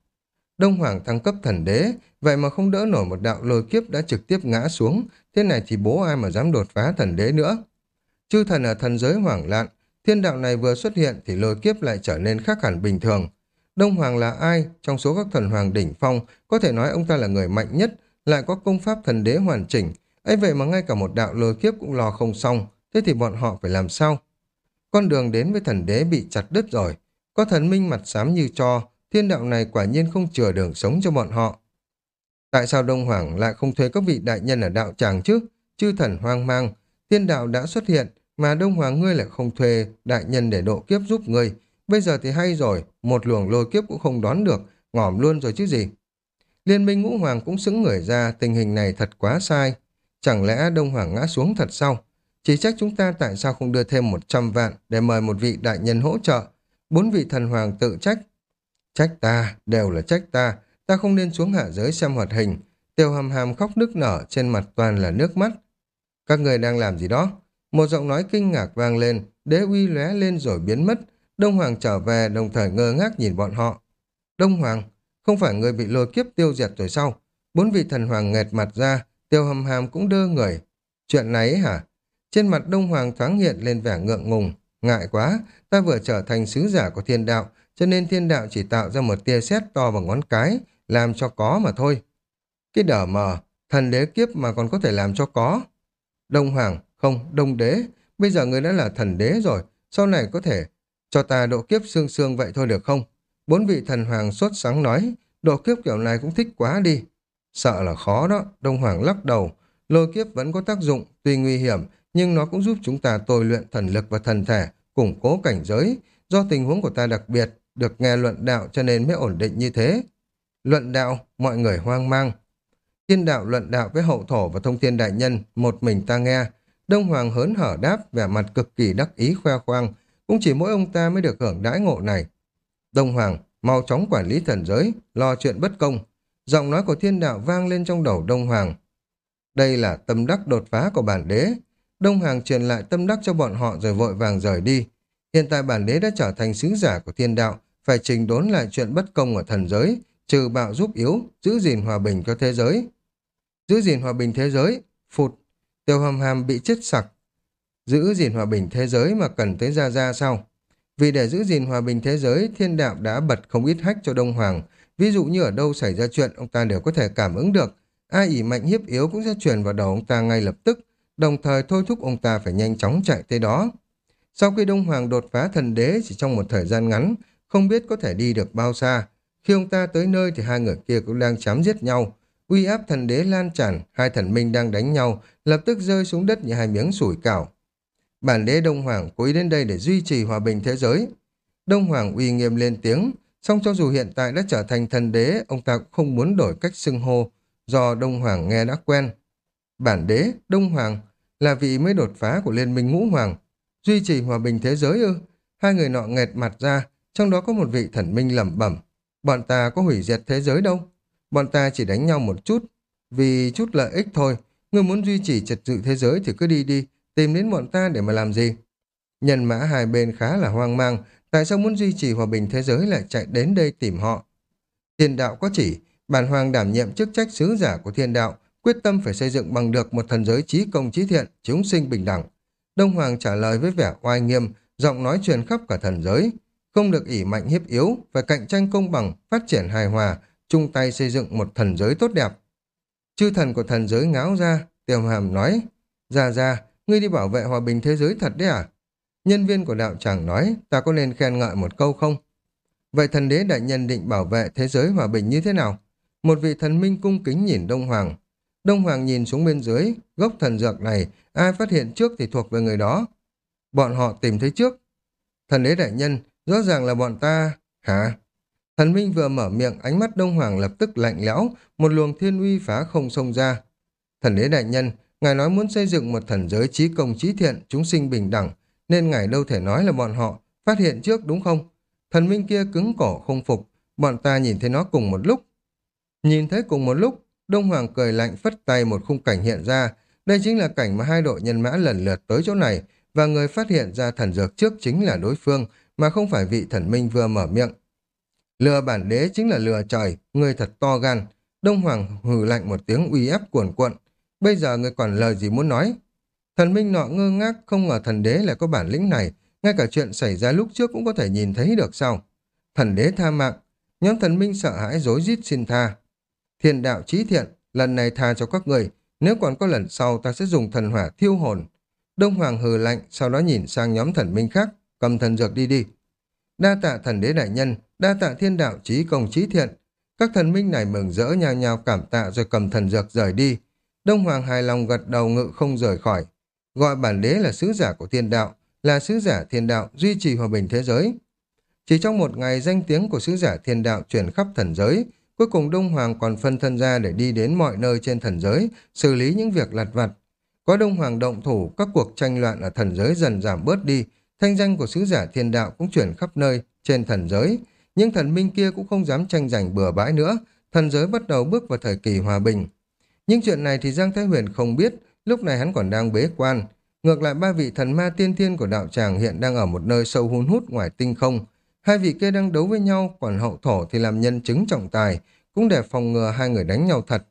Đông Hoàng thăng cấp thần đế, vậy mà không đỡ nổi một đạo lôi kiếp đã trực tiếp ngã xuống, thế này thì bố ai mà dám đột phá thần đế nữa? Chư thần ở thần giới hoảng loạn, thiên đạo này vừa xuất hiện thì lôi kiếp lại trở nên khác hẳn bình thường. Đông Hoàng là ai? Trong số các thần hoàng đỉnh phong, có thể nói ông ta là người mạnh nhất, lại có công pháp thần đế hoàn chỉnh. ấy vậy mà ngay cả một đạo lôi kiếp cũng lo không xong, thế thì bọn họ phải làm sao? Con đường đến với thần đế bị chặt đứt rồi. Có thần minh mặt xám như cho, thiên đạo này quả nhiên không chừa đường sống cho bọn họ. Tại sao Đông Hoàng lại không thuê các vị đại nhân ở đạo tràng chứ? Chư thần hoang mang, thiên đạo đã xuất hiện, mà Đông Hoàng ngươi lại không thuê đại nhân để độ kiếp giúp ngươi, Bây giờ thì hay rồi, một luồng lôi kiếp cũng không đón được, ngỏm luôn rồi chứ gì. Liên minh ngũ hoàng cũng xứng người ra, tình hình này thật quá sai. Chẳng lẽ Đông Hoàng ngã xuống thật sao? Chỉ trách chúng ta tại sao không đưa thêm 100 vạn để mời một vị đại nhân hỗ trợ. Bốn vị thần hoàng tự trách. Trách ta, đều là trách ta. Ta không nên xuống hạ giới xem hoạt hình. Tiêu hầm hàm khóc nức nở, trên mặt toàn là nước mắt. Các người đang làm gì đó? Một giọng nói kinh ngạc vang lên, đế uy lóe lên rồi biến mất, Đông Hoàng trở về đồng thời ngơ ngác nhìn bọn họ. Đông Hoàng, không phải người bị lôi kiếp tiêu diệt rồi sao? Bốn vị thần hoàng nghẹt mặt ra, tiêu hầm hàm cũng đơ người. Chuyện này hả? Trên mặt Đông Hoàng thoáng hiện lên vẻ ngượng ngùng. Ngại quá, ta vừa trở thành sứ giả của thiên đạo, cho nên thiên đạo chỉ tạo ra một tia sét to bằng ngón cái, làm cho có mà thôi. Cái đở mờ, thần đế kiếp mà còn có thể làm cho có. Đông Hoàng, không, Đông Đế, bây giờ người đã là thần đế rồi, sau này có thể cho ta độ kiếp xương xương vậy thôi được không? Bốn vị thần hoàng sốt sáng nói, độ kiếp kiểu này cũng thích quá đi. Sợ là khó đó, Đông Hoàng lắc đầu. Lôi kiếp vẫn có tác dụng, tuy nguy hiểm, nhưng nó cũng giúp chúng ta tôi luyện thần lực và thần thể, củng cố cảnh giới. Do tình huống của ta đặc biệt, được nghe luận đạo cho nên mới ổn định như thế. Luận đạo, mọi người hoang mang. Thiên đạo luận đạo với hậu thổ và thông thiên đại nhân, một mình ta nghe. Đông Hoàng hớn hở đáp, vẻ mặt cực kỳ đắc ý khoe khoang. Cũng chỉ mỗi ông ta mới được hưởng đãi ngộ này. Đông Hoàng, mau chóng quản lý thần giới, lo chuyện bất công. Giọng nói của thiên đạo vang lên trong đầu Đông Hoàng. Đây là tâm đắc đột phá của bản đế. Đông Hoàng truyền lại tâm đắc cho bọn họ rồi vội vàng rời đi. Hiện tại bản đế đã trở thành sứ giả của thiên đạo, phải trình đốn lại chuyện bất công ở thần giới, trừ bạo giúp yếu, giữ gìn hòa bình cho thế giới. Giữ gìn hòa bình thế giới, phụt, tiêu hầm hàm bị chết sặc. Giữ gìn hòa bình thế giới mà cần tới gia gia sao? Vì để giữ gìn hòa bình thế giới, thiên đạo đã bật không ít hách cho Đông Hoàng. Ví dụ như ở đâu xảy ra chuyện, ông ta đều có thể cảm ứng được. Ai ỉ mạnh hiếp yếu cũng sẽ truyền vào đầu ông ta ngay lập tức, đồng thời thôi thúc ông ta phải nhanh chóng chạy tới đó. Sau khi Đông Hoàng đột phá thần đế chỉ trong một thời gian ngắn, không biết có thể đi được bao xa. Khi ông ta tới nơi thì hai người kia cũng đang chám giết nhau. Uy áp thần đế lan tràn, hai thần minh đang đánh nhau, lập tức rơi xuống đất như hai miếng sủi cảo. Bản đế Đông Hoàng cố ý đến đây để duy trì hòa bình thế giới. Đông Hoàng uy nghiêm lên tiếng, song cho dù hiện tại đã trở thành thần đế, ông ta cũng không muốn đổi cách xưng hô, do Đông Hoàng nghe đã quen. Bản đế, Đông Hoàng, là vị mới đột phá của Liên minh Ngũ Hoàng, duy trì hòa bình thế giới ư? Hai người nọ nghẹt mặt ra, trong đó có một vị thần minh lẩm bẩm. Bọn ta có hủy diệt thế giới đâu. Bọn ta chỉ đánh nhau một chút, vì chút lợi ích thôi. Người muốn duy trì trật tự thế giới thì cứ đi đi, tìm đến bọn ta để mà làm gì? Nhân mã hai bên khá là hoang mang, tại sao muốn duy trì hòa bình thế giới lại chạy đến đây tìm họ? Thiên đạo có chỉ, bản hoàng đảm nhiệm chức trách sứ giả của thiên đạo, quyết tâm phải xây dựng bằng được một thần giới trí công trí thiện, chúng sinh bình đẳng. Đông Hoàng trả lời với vẻ oai nghiêm, giọng nói truyền khắp cả thần giới. Không được ỉ mạnh hiếp yếu, phải cạnh tranh công bằng, phát triển hài hòa, chung tay xây dựng một thần giới tốt đẹp. Chư thần của thần giới ngáo ra, tiềm hàm nói, ra ra, ngươi đi bảo vệ hòa bình thế giới thật đấy à? Nhân viên của đạo tràng nói, ta có nên khen ngợi một câu không? Vậy thần đế đại nhân định bảo vệ thế giới hòa bình như thế nào? Một vị thần minh cung kính nhìn Đông Hoàng. Đông Hoàng nhìn xuống bên dưới, gốc thần dược này, ai phát hiện trước thì thuộc về người đó. Bọn họ tìm thấy trước. Thần đế đại nhân, rõ ràng là bọn ta... Hả? Thần minh vừa mở miệng, ánh mắt Đông Hoàng lập tức lạnh lẽo, một luồng thiên uy phá không xông ra. Thần đế đại nhân, ngài nói muốn xây dựng một thần giới trí công trí thiện, chúng sinh bình đẳng, nên ngài đâu thể nói là bọn họ phát hiện trước đúng không? Thần minh kia cứng cổ không phục, bọn ta nhìn thấy nó cùng một lúc. Nhìn thấy cùng một lúc, Đông Hoàng cười lạnh phất tay một khung cảnh hiện ra. Đây chính là cảnh mà hai đội nhân mã lần lượt tới chỗ này, và người phát hiện ra thần dược trước chính là đối phương, mà không phải vị thần minh vừa mở miệng. Lừa bản đế chính là lừa trời, người thật to gan. Đông Hoàng hừ lạnh một tiếng uy ép cuồn cuộn. Bây giờ người còn lời gì muốn nói? Thần minh nọ ngơ ngác không ngờ thần đế lại có bản lĩnh này, ngay cả chuyện xảy ra lúc trước cũng có thể nhìn thấy được sao. Thần đế tha mạng, nhóm thần minh sợ hãi dối rít xin tha. Thiên đạo trí thiện, lần này tha cho các người, nếu còn có lần sau ta sẽ dùng thần hỏa thiêu hồn. Đông Hoàng hừ lạnh, sau đó nhìn sang nhóm thần minh khác, cầm thần dược đi đi. Đa tạ thần đế đại nhân, đa tạ thiên đạo trí công trí thiện. Các thần minh này mừng rỡ nhào nhào cảm tạ rồi cầm thần dược rời đi. Đông Hoàng hài lòng gật đầu ngự không rời khỏi. Gọi bản đế là sứ giả của thiên đạo, là sứ giả thiên đạo duy trì hòa bình thế giới. Chỉ trong một ngày danh tiếng của sứ giả thiên đạo truyền khắp thần giới, cuối cùng Đông Hoàng còn phân thân ra để đi đến mọi nơi trên thần giới, xử lý những việc lặt vặt. Có Đông Hoàng động thủ, các cuộc tranh loạn ở thần giới dần giảm bớt đi, thanh danh của sứ giả thiên đạo cũng chuyển khắp nơi trên thần giới, nhưng thần minh kia cũng không dám tranh giành bừa bãi nữa, thần giới bắt đầu bước vào thời kỳ hòa bình. Nhưng chuyện này thì Giang Thái Huyền không biết, lúc này hắn còn đang bế quan. Ngược lại ba vị thần ma tiên thiên của đạo tràng hiện đang ở một nơi sâu hun hút ngoài tinh không. Hai vị kia đang đấu với nhau, còn hậu thổ thì làm nhân chứng trọng tài, cũng để phòng ngừa hai người đánh nhau thật.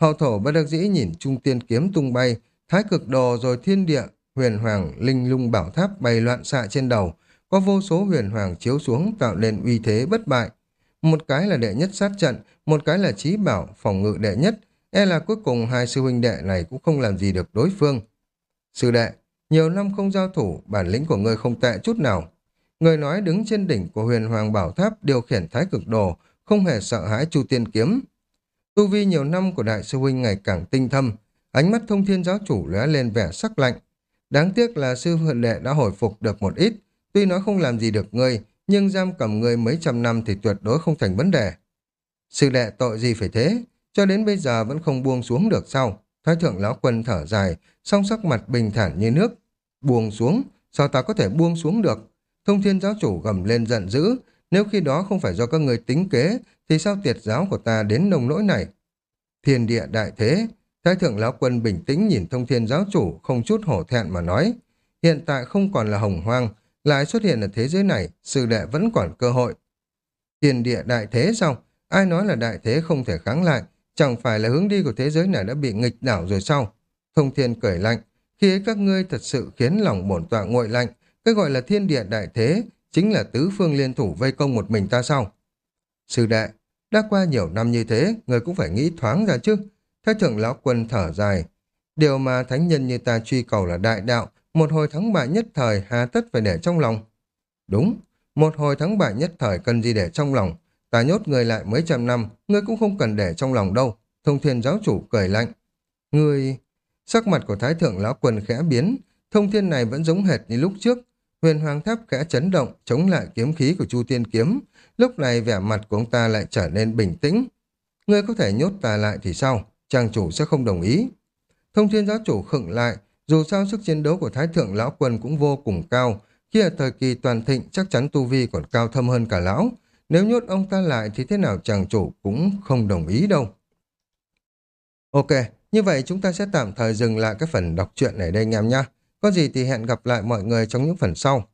Hậu thổ bất đắc dĩ nhìn trung tiên kiếm tung bay, thái cực đồ rồi thiên địa, huyền hoàng, linh lung bảo tháp bay loạn xạ trên đầu, có vô số huyền hoàng chiếu xuống tạo nên uy thế bất bại. Một cái là đệ nhất sát trận, một cái là trí bảo, phòng ngự đệ nhất, e là cuối cùng hai sư huynh đệ này cũng không làm gì được đối phương. Sư đệ, nhiều năm không giao thủ, bản lĩnh của ngươi không tệ chút nào. Người nói đứng trên đỉnh của huyền hoàng bảo tháp điều khiển thái cực đồ, không hề sợ hãi chu tiên kiếm. Tu vi nhiều năm của đại sư huynh ngày càng tinh thâm, ánh mắt thông thiên giáo chủ lóe lên vẻ sắc lạnh. Đáng tiếc là sư huynh đệ đã hồi phục được một ít, tuy nó không làm gì được ngươi, nhưng giam cầm ngươi mấy trăm năm thì tuyệt đối không thành vấn đề. Sư đệ tội gì phải thế, cho đến bây giờ vẫn không buông xuống được sao? Thái thượng lão quân thở dài, song sắc mặt bình thản như nước. Buông xuống, sao ta có thể buông xuống được? Thông thiên giáo chủ gầm lên giận dữ, nếu khi đó không phải do các người tính kế, thì sao tiệt giáo của ta đến nồng nỗi này? Thiên địa đại thế, Thái thượng lão quân bình tĩnh nhìn thông thiên giáo chủ không chút hổ thẹn mà nói. Hiện tại không còn là hồng hoang, lại xuất hiện ở thế giới này, sư đệ vẫn còn cơ hội. Thiên địa đại thế sao? Ai nói là đại thế không thể kháng lại? Chẳng phải là hướng đi của thế giới này đã bị nghịch đảo rồi sao? Thông thiên cười lạnh. Khi ấy các ngươi thật sự khiến lòng bổn tọa nguội lạnh. Cái gọi là thiên địa đại thế chính là tứ phương liên thủ vây công một mình ta sao? Sư đệ, đã qua nhiều năm như thế, người cũng phải nghĩ thoáng ra chứ. Thái thượng lão quân thở dài. Điều mà thánh nhân như ta truy cầu là đại đạo, một hồi thắng bại nhất thời hà tất phải để trong lòng. Đúng, một hồi thắng bại nhất thời cần gì để trong lòng. Ta nhốt người lại mấy trăm năm, ngươi cũng không cần để trong lòng đâu. Thông thiên giáo chủ cười lạnh. Ngươi... Sắc mặt của Thái thượng lão quần khẽ biến, thông thiên này vẫn giống hệt như lúc trước. Huyền hoàng tháp khẽ chấn động, chống lại kiếm khí của Chu Tiên Kiếm. Lúc này vẻ mặt của ông ta lại trở nên bình tĩnh. Ngươi có thể nhốt ta lại thì sao? Trang chủ sẽ không đồng ý. Thông thiên giáo chủ khựng lại, dù sao sức chiến đấu của Thái thượng lão quân cũng vô cùng cao, khi ở thời kỳ toàn thịnh chắc chắn tu vi còn cao thâm hơn cả lão. Nếu nhốt ông ta lại thì thế nào chàng chủ cũng không đồng ý đâu. Ok, như vậy chúng ta sẽ tạm thời dừng lại cái phần đọc truyện này đây anh em nhé. Có gì thì hẹn gặp lại mọi người trong những phần sau.